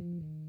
Mm-hmm.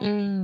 Mm.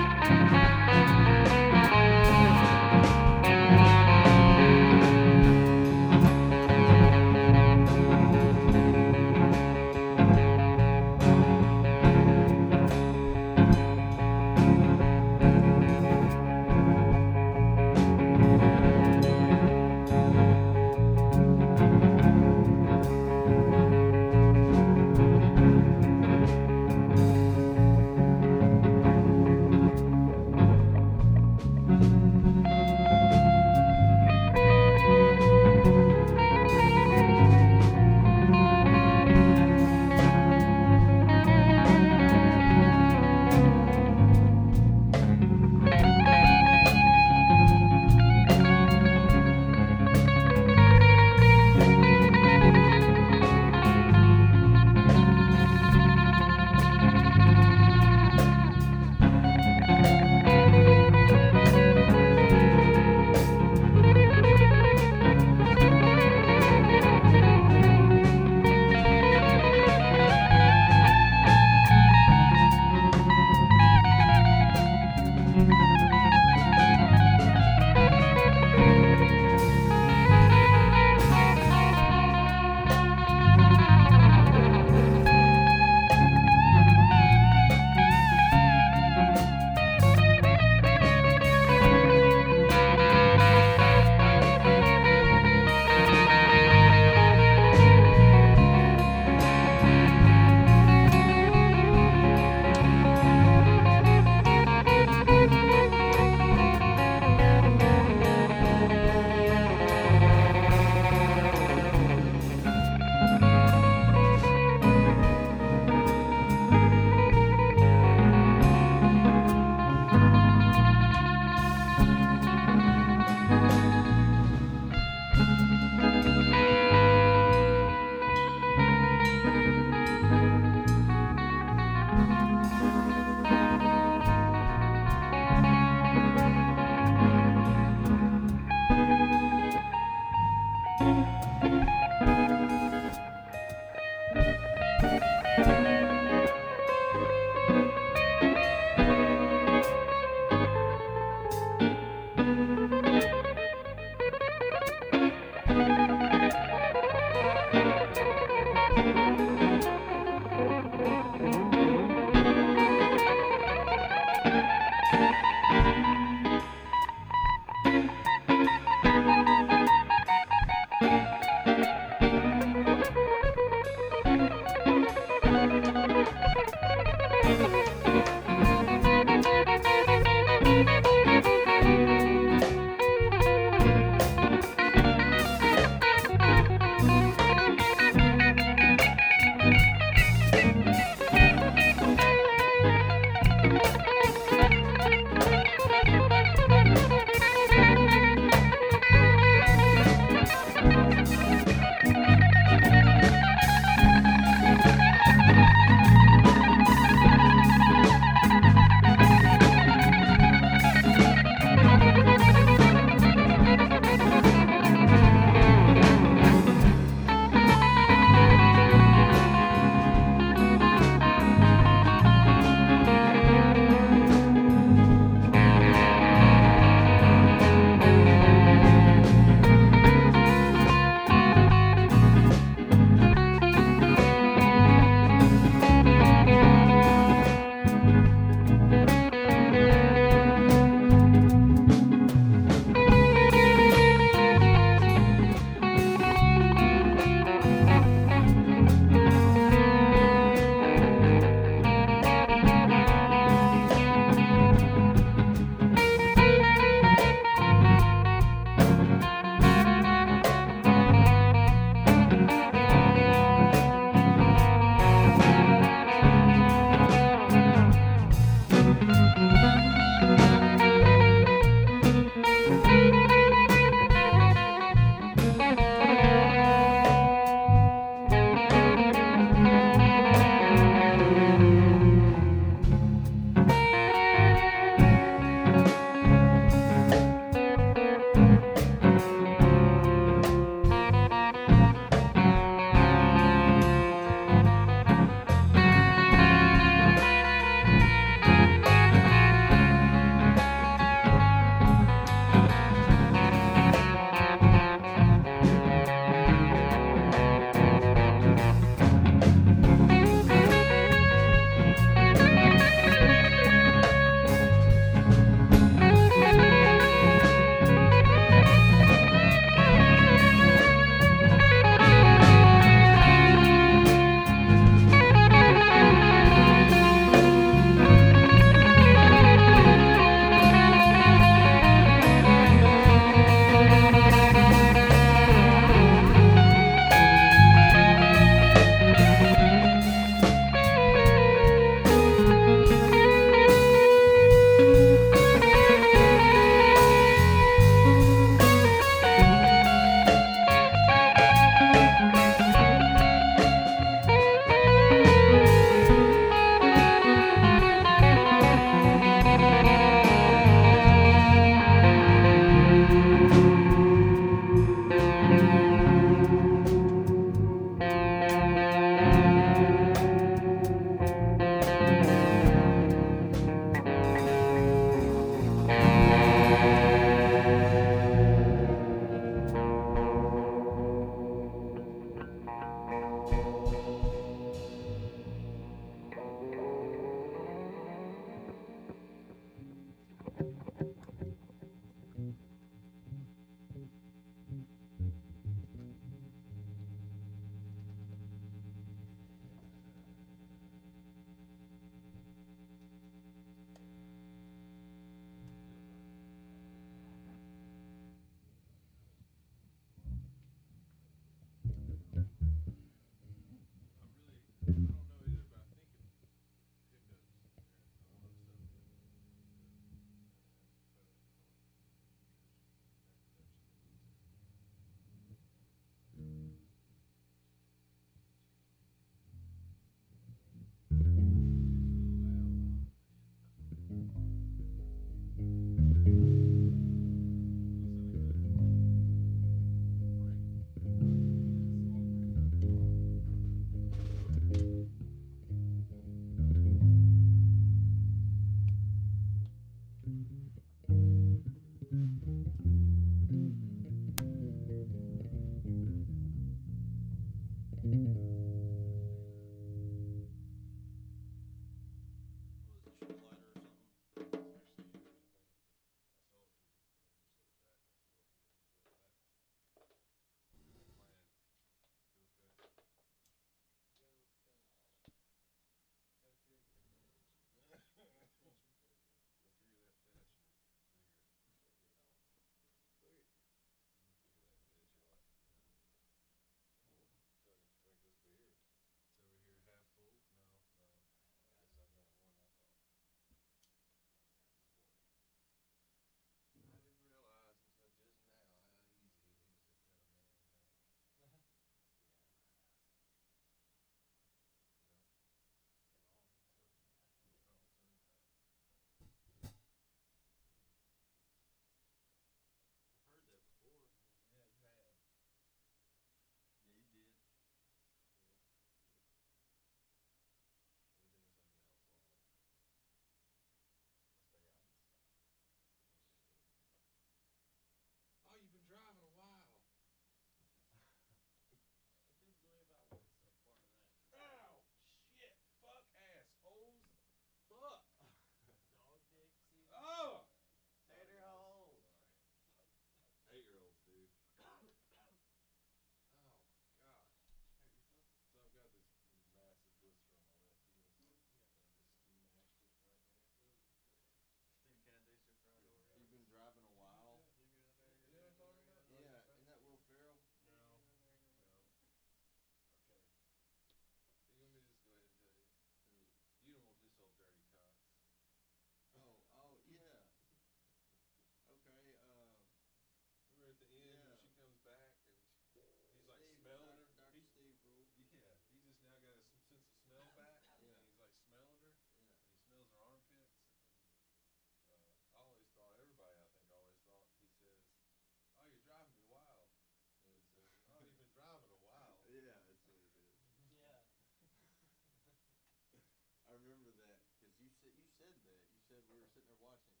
remember that because you said you said that you said we were sitting there watching.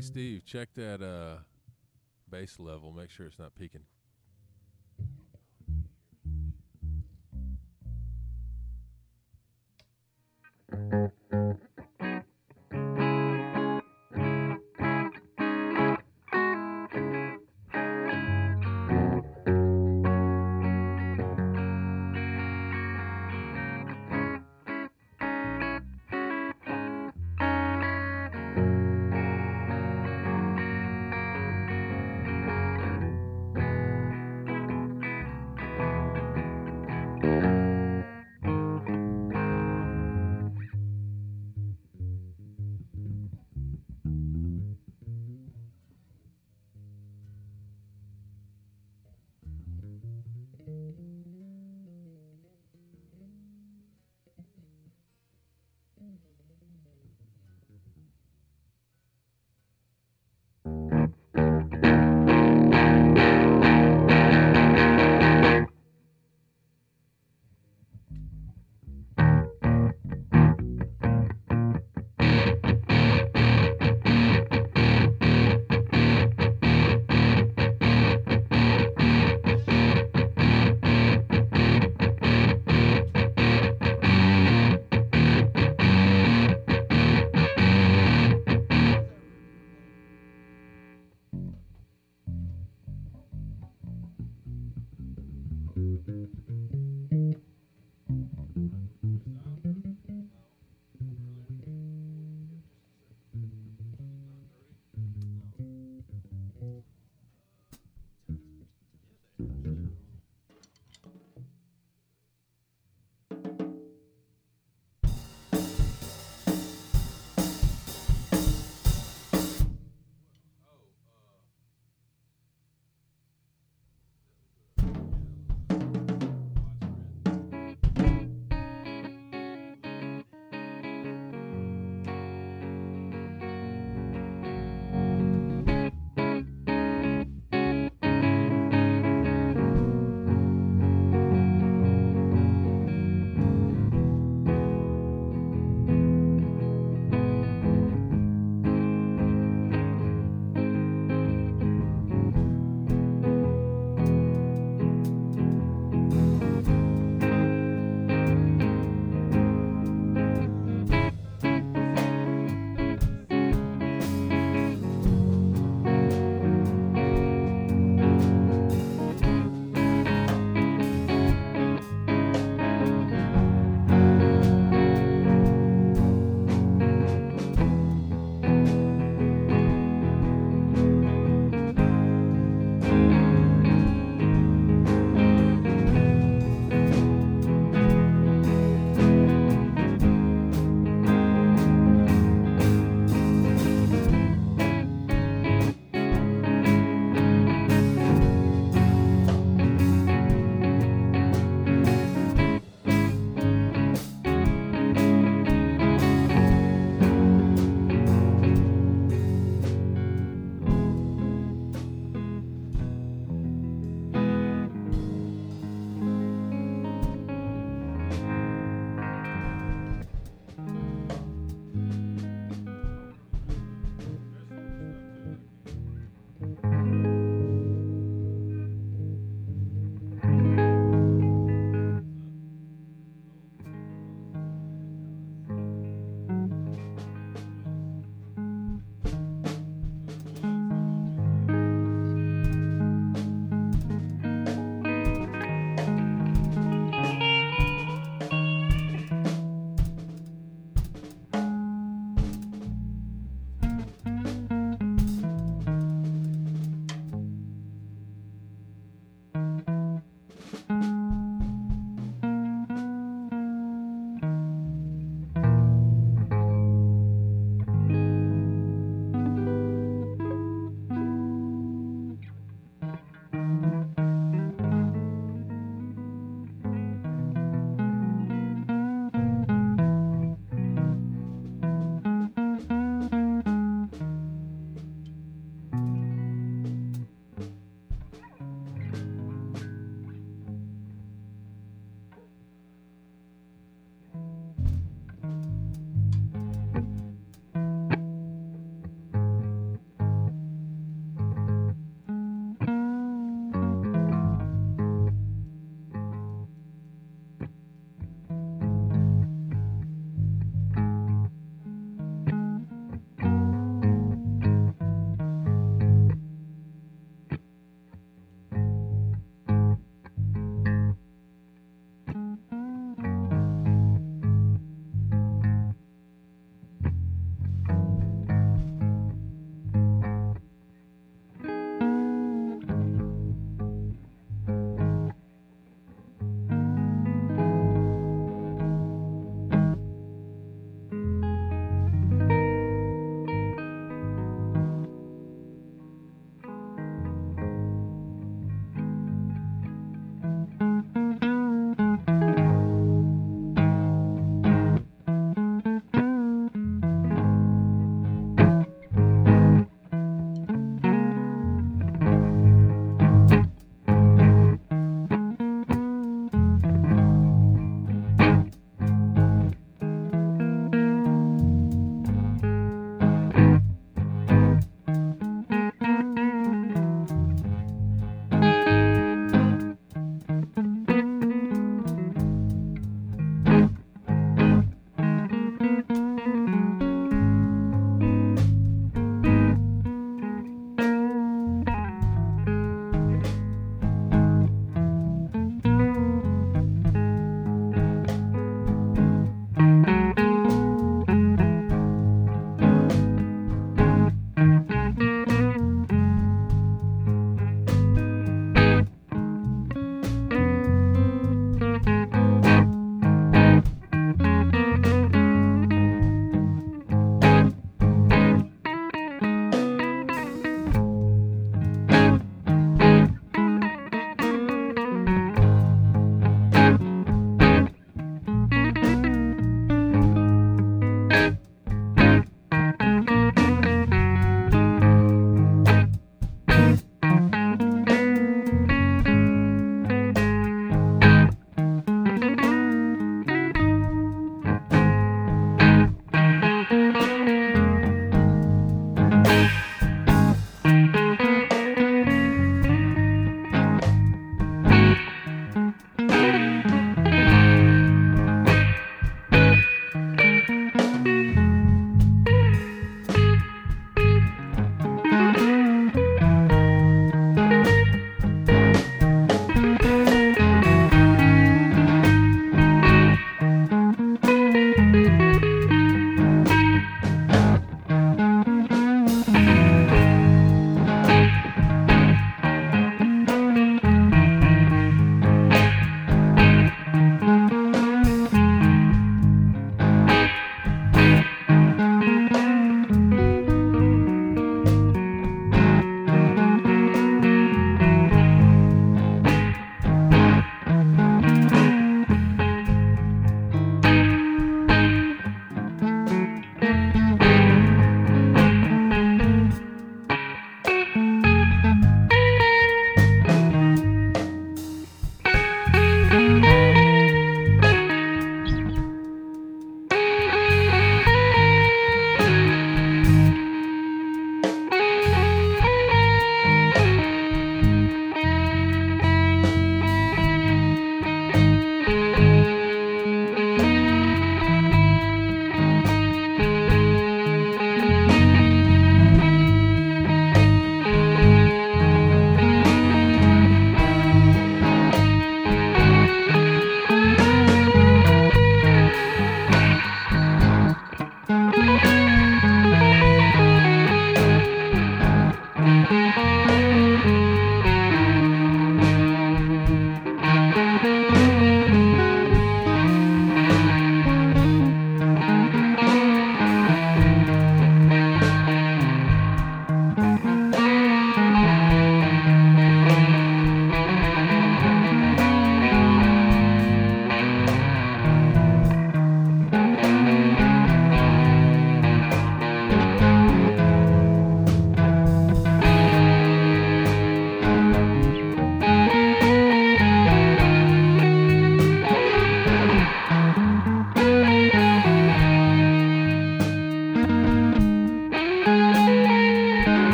Hey Steve, check that uh bass level. Make sure it's not peaking.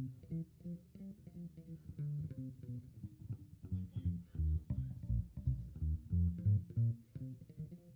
Thank you.